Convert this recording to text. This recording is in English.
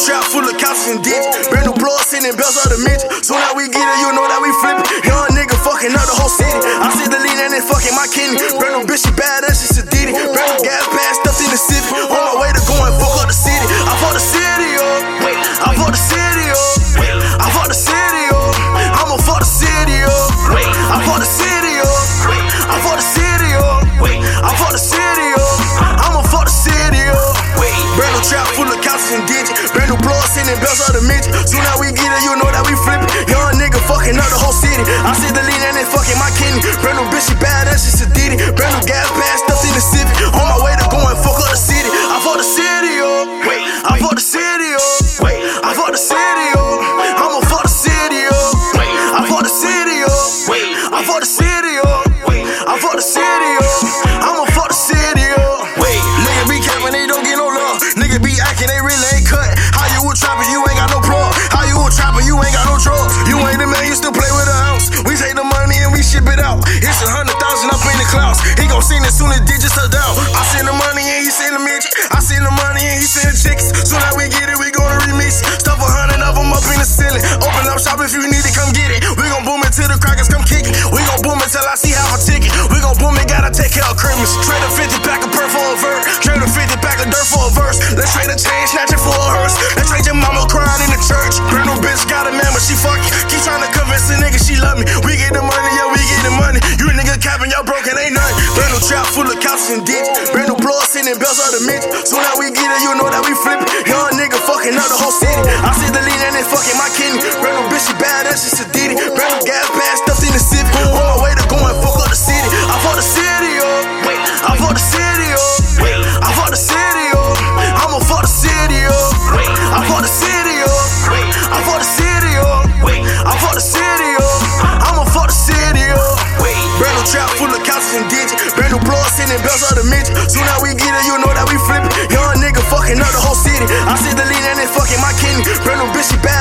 trap full of couches and ditch. Brand new blood sending bells out the midget. Soon as we get it, you know that we flip. Young nigga fucking up the whole city. I see the lean and it fucking my kidney. Brand new bitch, she bad as she sedity. Brand new gas pass stuffed in the city. On my way to go and fuck up the city. I fuck the city up. I fuck the city up. I fuck the city up. I'ma fuck the city up. I fuck the city up. I fuck the city up. I fuck the city up. I'ma fuck the city up. Brand new trap full midget. Soon as we get it, you know that we flip it. Young nigga fucking up the whole city. I see the lean and it fucking my kidney. Brand new bitch, she bad as she sedity. Brand new gas pass stuffed in the city. As soon trap full of couches and ditch. Brand new blood sending bells out the midget. Soon as we get it, you know that we flip. Young nigga fucking up the. Soon as we get it, you know that we flip. Young nigga fucking up the whole city. I see the lead and they fucking my kidney. Brand new bitch, she bad.